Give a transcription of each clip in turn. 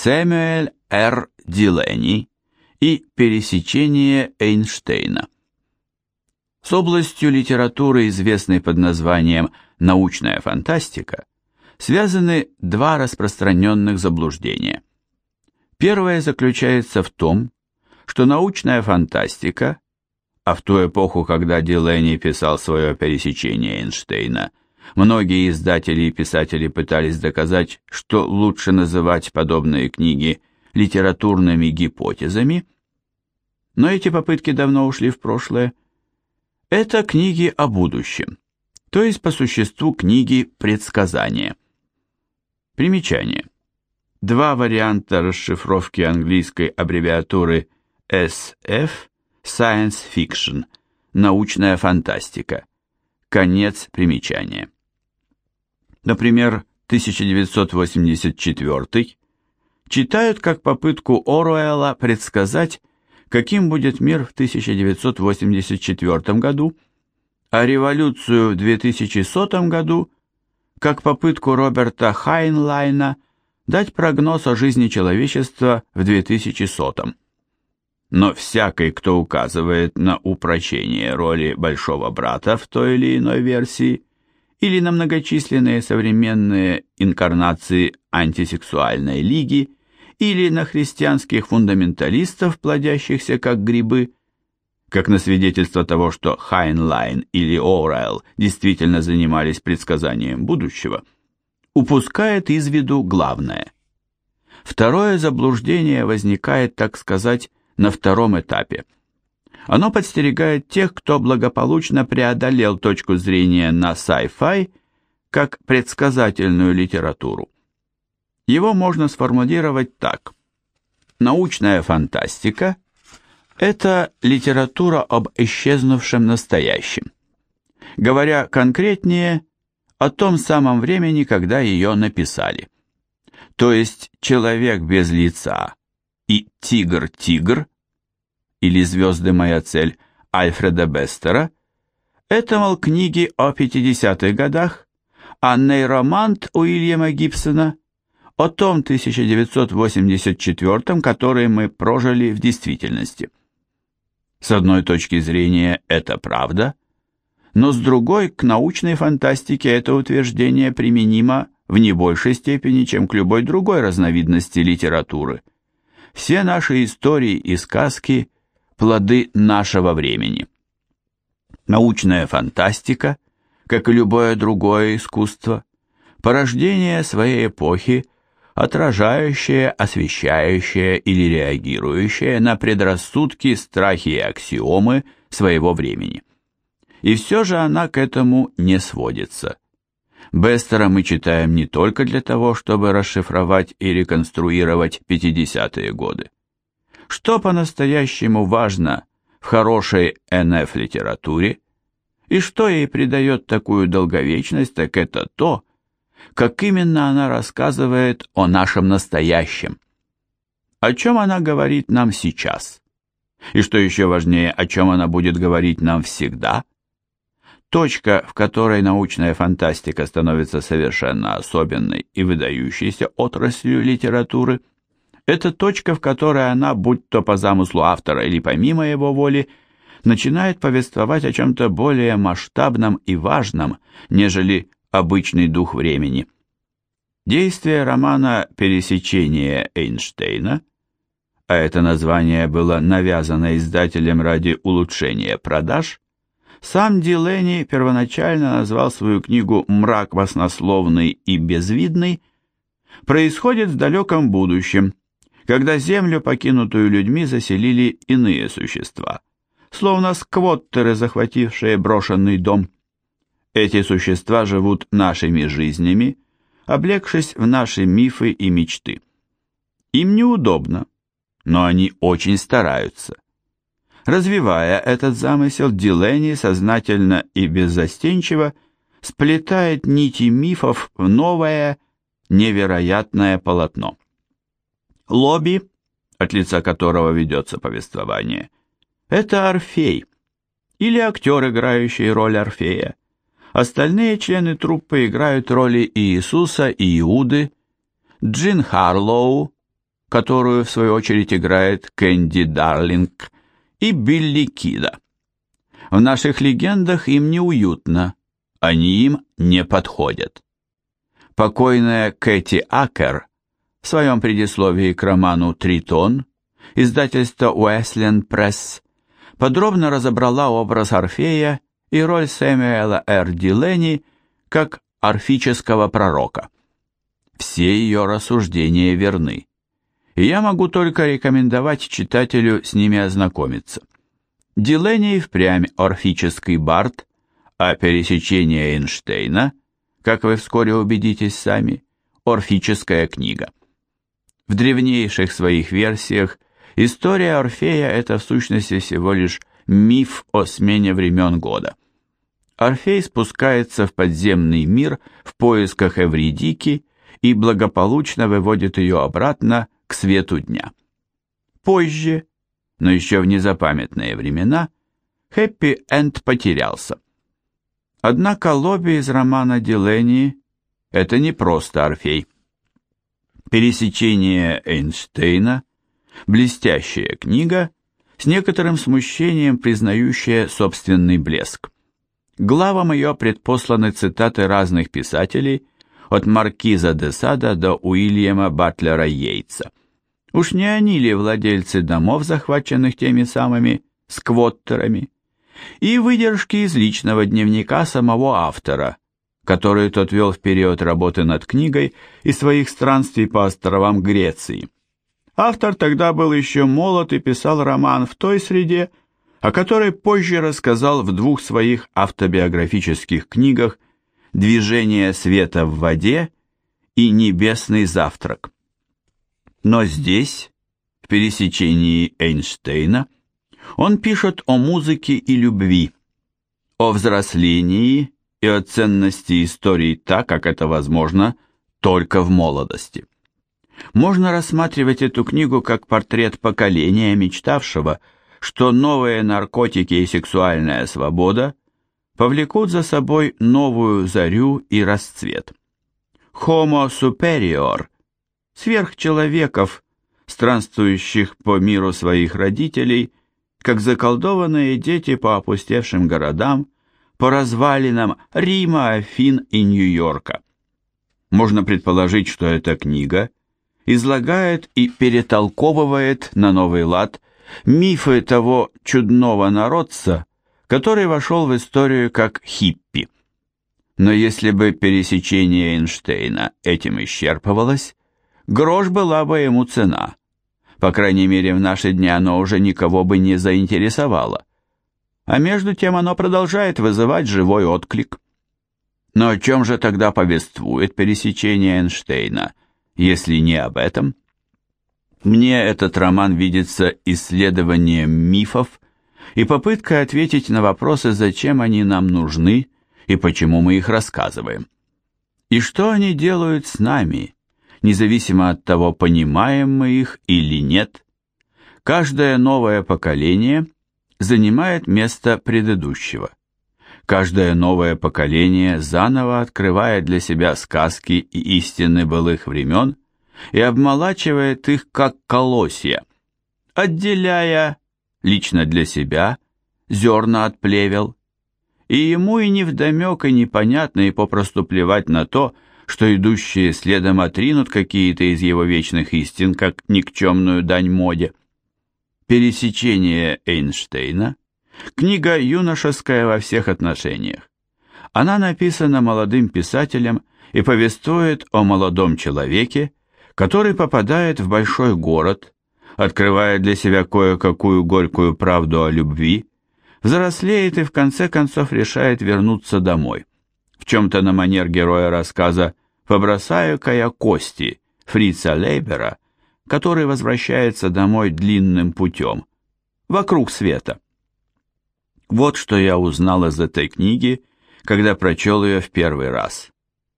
Сэмюэль Р. Дилени и «Пересечение Эйнштейна». С областью литературы, известной под названием «научная фантастика», связаны два распространенных заблуждения. Первое заключается в том, что научная фантастика, а в ту эпоху, когда Дилени писал свое пересечение Эйнштейна, многие издатели и писатели пытались доказать, что лучше называть подобные книги литературными гипотезами, но эти попытки давно ушли в прошлое. Это книги о будущем, то есть по существу книги предсказания. Примечание. Два варианта расшифровки английской аббревиатуры SF Science Fiction научная фантастика. Конец примечания. Например, 1984 читают как попытку Оруэлла предсказать, каким будет мир в 1984 году, а революцию в 2100 году как попытку Роберта Хайнлайна дать прогноз о жизни человечества в 2100. Но всякий, кто указывает на упрочение роли большого брата в той или иной версии, или на многочисленные современные инкарнации антисексуальной лиги, или на христианских фундаменталистов, плодящихся как грибы, как на свидетельство того, что Хайнлайн или Оруэлл действительно занимались предсказанием будущего, упускает из виду главное. Второе заблуждение возникает, так сказать, на втором этапе. Оно подстерегает тех, кто благополучно преодолел точку зрения на sci-fi как предсказательную литературу. Его можно сформулировать так. Научная фантастика – это литература об исчезнувшем настоящем. Говоря конкретнее, о том самом времени, когда ее написали. То есть «Человек без лица» и «Тигр-тигр» или «Звезды моя цель» Альфреда Бестера – это, мол, книги о 50-х годах, а нейромант Уильяма Гибсона – о том 1984 который мы прожили в действительности. С одной точки зрения это правда, но с другой к научной фантастике это утверждение применимо в не большей степени, чем к любой другой разновидности литературы. Все наши истории и сказки – плоды нашего времени. Научная фантастика, как и любое другое искусство, порождение своей эпохи – отражающее, освещающее или реагирующее на предрассудки, страхи и аксиомы своего времени. И все же она к этому не сводится. Бестера мы читаем не только для того, чтобы расшифровать и реконструировать 50-е годы. Что по-настоящему важно в хорошей НФ-литературе, и что ей придает такую долговечность, так это то, как именно она рассказывает о нашем настоящем. О чем она говорит нам сейчас? И что еще важнее, о чем она будет говорить нам всегда? Точка, в которой научная фантастика становится совершенно особенной и выдающейся отраслью литературы, это точка, в которой она, будь то по замыслу автора или помимо его воли, начинает повествовать о чем-то более масштабном и важном, нежели обычный дух времени. Действие романа «Пересечение Эйнштейна», а это название было навязано издателем ради улучшения продаж, сам Дилени первоначально назвал свою книгу «Мрак баснословный и безвидный», происходит в далеком будущем, когда Землю, покинутую людьми, заселили иные существа, словно сквоттеры, захватившие брошенный дом. Эти существа живут нашими жизнями, облегшись в наши мифы и мечты. Им неудобно, но они очень стараются. Развивая этот замысел, Дилени сознательно и беззастенчиво сплетает нити мифов в новое, невероятное полотно. Лобби, от лица которого ведется повествование, это Орфей, или актер, играющий роль Орфея. Остальные члены труппы играют роли Иисуса и Иуды, Джин Харлоу, которую в свою очередь играет Кэнди Дарлинг, и Билли Кида. В наших легендах им неуютно, они им не подходят. Покойная Кэти Акер в своем предисловии к роману «Тритон» издательство Уэслен Пресс подробно разобрала образ Орфея и роль Сэмюэла Р. Дилени как орфического пророка. Все ее рассуждения верны, и я могу только рекомендовать читателю с ними ознакомиться. Дилени впрямь орфический бард, а пересечение Эйнштейна, как вы вскоре убедитесь сами, орфическая книга. В древнейших своих версиях история Орфея – это в сущности всего лишь миф о смене времен года. Орфей спускается в подземный мир в поисках Эвридики и благополучно выводит ее обратно к свету дня. Позже, но еще в незапамятные времена, хэппи-энд потерялся. Однако лобби из романа Дилени – это не просто Орфей. Пересечение Эйнштейна – блестящая книга, с некоторым смущением признающая собственный блеск. Главам ее предпосланы цитаты разных писателей, от Маркиза де Сада до Уильяма Батлера Йейтса. Уж не они ли владельцы домов, захваченных теми самыми сквоттерами? И выдержки из личного дневника самого автора, который тот вел в период работы над книгой и своих странствий по островам Греции. Автор тогда был еще молод и писал роман в той среде, о которой позже рассказал в двух своих автобиографических книгах «Движение света в воде» и «Небесный завтрак». Но здесь, в пересечении Эйнштейна, он пишет о музыке и любви, о взрослении и о ценности истории так, как это возможно только в молодости. Можно рассматривать эту книгу как портрет поколения, мечтавшего, что новые наркотики и сексуальная свобода повлекут за собой новую зарю и расцвет. Homo superior – сверхчеловеков, странствующих по миру своих родителей, как заколдованные дети по опустевшим городам, по развалинам Рима, Афин и Нью-Йорка. Можно предположить, что эта книга излагает и перетолковывает на новый лад мифы того чудного народца, который вошел в историю как хиппи. Но если бы пересечение Эйнштейна этим исчерпывалось, грош была бы ему цена. По крайней мере, в наши дни оно уже никого бы не заинтересовало. А между тем оно продолжает вызывать живой отклик. Но о чем же тогда повествует пересечение Эйнштейна, если не об этом? Мне этот роман видится исследованием мифов и попыткой ответить на вопросы, зачем они нам нужны и почему мы их рассказываем. И что они делают с нами, независимо от того, понимаем мы их или нет. Каждое новое поколение занимает место предыдущего. Каждое новое поколение заново открывает для себя сказки и истины былых времен и обмолачивает их как колосья, отделяя, лично для себя, зерна от плевел. И ему и невдомек, и непонятно, и попросту плевать на то, что идущие следом отринут какие-то из его вечных истин, как никчемную дань моде. Пересечение Эйнштейна – книга юношеская во всех отношениях. Она написана молодым писателем и повествует о молодом человеке, который попадает в большой город, открывает для себя кое-какую горькую правду о любви, взрослеет и в конце концов решает вернуться домой. В чем-то на манер героя рассказа побросаю-ка я кости фрица Лейбера, который возвращается домой длинным путем, вокруг света. Вот что я узнал из этой книги, когда прочел ее в первый раз,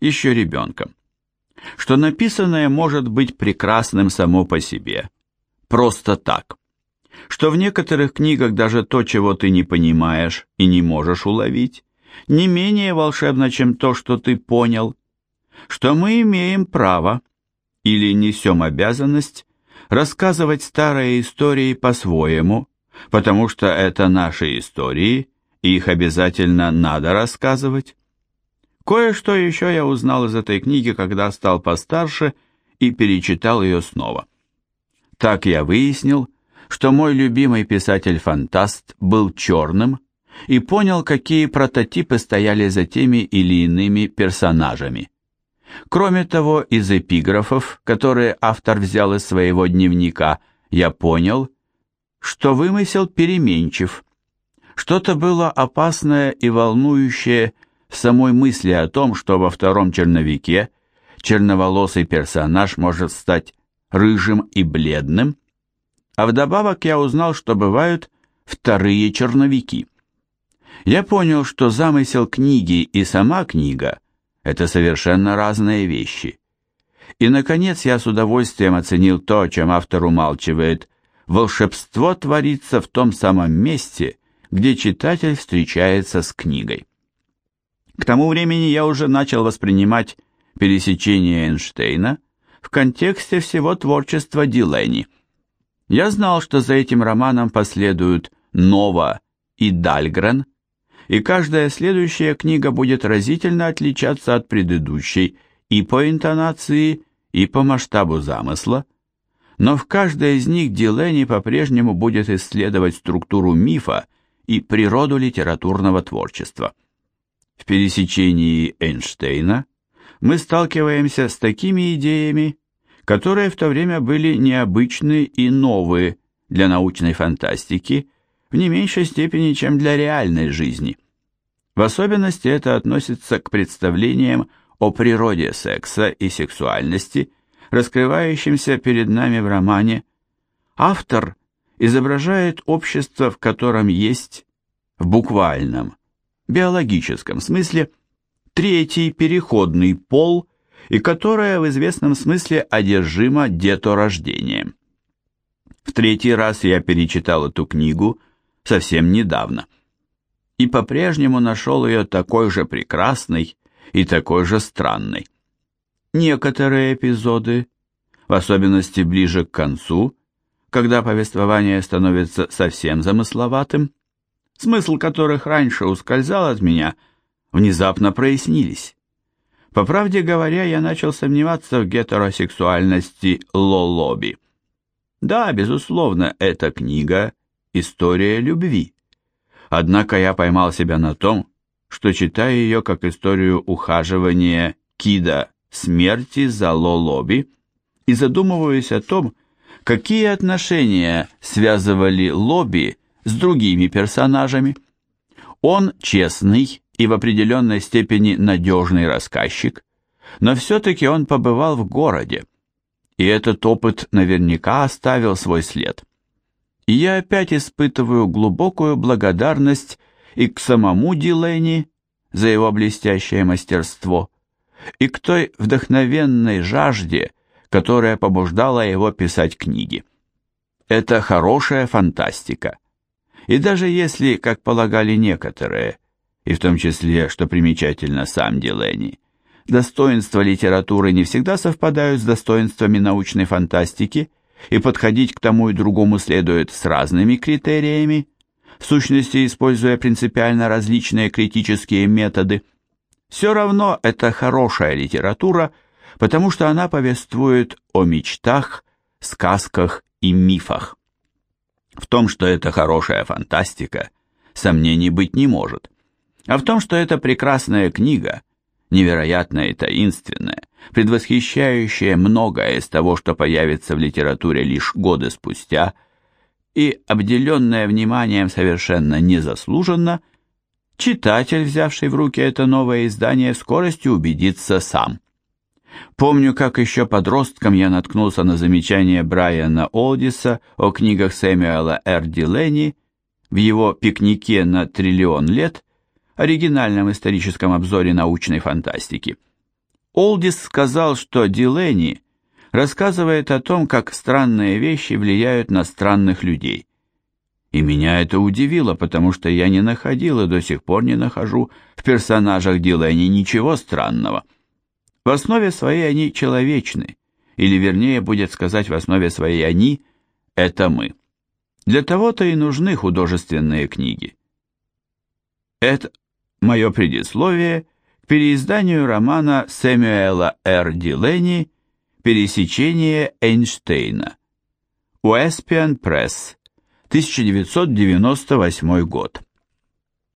еще ребенком. Что написанное может быть прекрасным само по себе, просто так. Что в некоторых книгах даже то, чего ты не понимаешь и не можешь уловить, не менее волшебно, чем то, что ты понял, что мы имеем право или несем обязанность рассказывать старые истории по-своему, потому что это наши истории, и их обязательно надо рассказывать. Кое-что еще я узнал из этой книги, когда стал постарше и перечитал ее снова. Так я выяснил, что мой любимый писатель-фантаст был черным и понял, какие прототипы стояли за теми или иными персонажами. Кроме того, из эпиграфов, которые автор взял из своего дневника, я понял, что вымысел переменчив. Что-то было опасное и волнующее в самой мысли о том, что во втором черновике черноволосый персонаж может стать рыжим и бледным, а вдобавок я узнал, что бывают вторые черновики. Я понял, что замысел книги и сама книга – это совершенно разные вещи. И, наконец, я с удовольствием оценил то, чем автор умалчивает. Волшебство творится в том самом месте, где читатель встречается с книгой. К тому времени я уже начал воспринимать пересечение Эйнштейна в контексте всего творчества Дилени. Я знал, что за этим романом последуют Нова и Дальгрен, и каждая следующая книга будет разительно отличаться от предыдущей и по интонации, и по масштабу замысла, но в каждой из них Дилени по-прежнему будет исследовать структуру мифа и природу литературного творчества. В пересечении Эйнштейна мы сталкиваемся с такими идеями, которые в то время были необычны и новые для научной фантастики в не меньшей степени, чем для реальной жизни. В особенности это относится к представлениям о природе секса и сексуальности, раскрывающимся перед нами в романе. Автор изображает общество, в котором есть, в буквальном, биологическом смысле, третий переходный пол – и которая в известном смысле одержима деторождением. В третий раз я перечитал эту книгу совсем недавно и по-прежнему нашел ее такой же прекрасной и такой же странной. Некоторые эпизоды, в особенности ближе к концу, когда повествование становится совсем замысловатым, смысл которых раньше ускользал от меня, внезапно прояснились. По правде говоря, я начал сомневаться в гетеросексуальности Лолоби. Да, безусловно, эта книга – история любви. Однако я поймал себя на том, что читаю ее как историю ухаживания Кида смерти за Лолоби и задумываюсь о том, какие отношения связывали Лоби с другими персонажами. Он честный, и в определенной степени надежный рассказчик, но все-таки он побывал в городе, и этот опыт наверняка оставил свой след. И я опять испытываю глубокую благодарность и к самому Дилени за его блестящее мастерство, и к той вдохновенной жажде, которая побуждала его писать книги. Это хорошая фантастика. И даже если, как полагали некоторые, и в том числе, что примечательно, сам Дилени. Достоинства литературы не всегда совпадают с достоинствами научной фантастики, и подходить к тому и другому следует с разными критериями, в сущности, используя принципиально различные критические методы. Все равно это хорошая литература, потому что она повествует о мечтах, сказках и мифах. В том, что это хорошая фантастика, сомнений быть не может а в том, что эта прекрасная книга, невероятная и таинственная, предвосхищающая многое из того, что появится в литературе лишь годы спустя, и обделенная вниманием совершенно незаслуженно, читатель, взявший в руки это новое издание, в скорости убедится сам. Помню, как еще подростком я наткнулся на замечание Брайана Олдиса о книгах Сэмюэла Р. Дилени в его «Пикнике на триллион лет», оригинальном историческом обзоре научной фантастики. Олдис сказал, что Дилени рассказывает о том, как странные вещи влияют на странных людей. И меня это удивило, потому что я не находил и до сих пор не нахожу в персонажах Дилени ничего странного. В основе своей они человечны, или вернее будет сказать в основе своей «они» — это мы. Для того-то и нужны художественные книги. Это мое предисловие переизданию романа Сэмюэла Р. Дилени «Пересечение Эйнштейна». Уэспиан Пресс, 1998 год.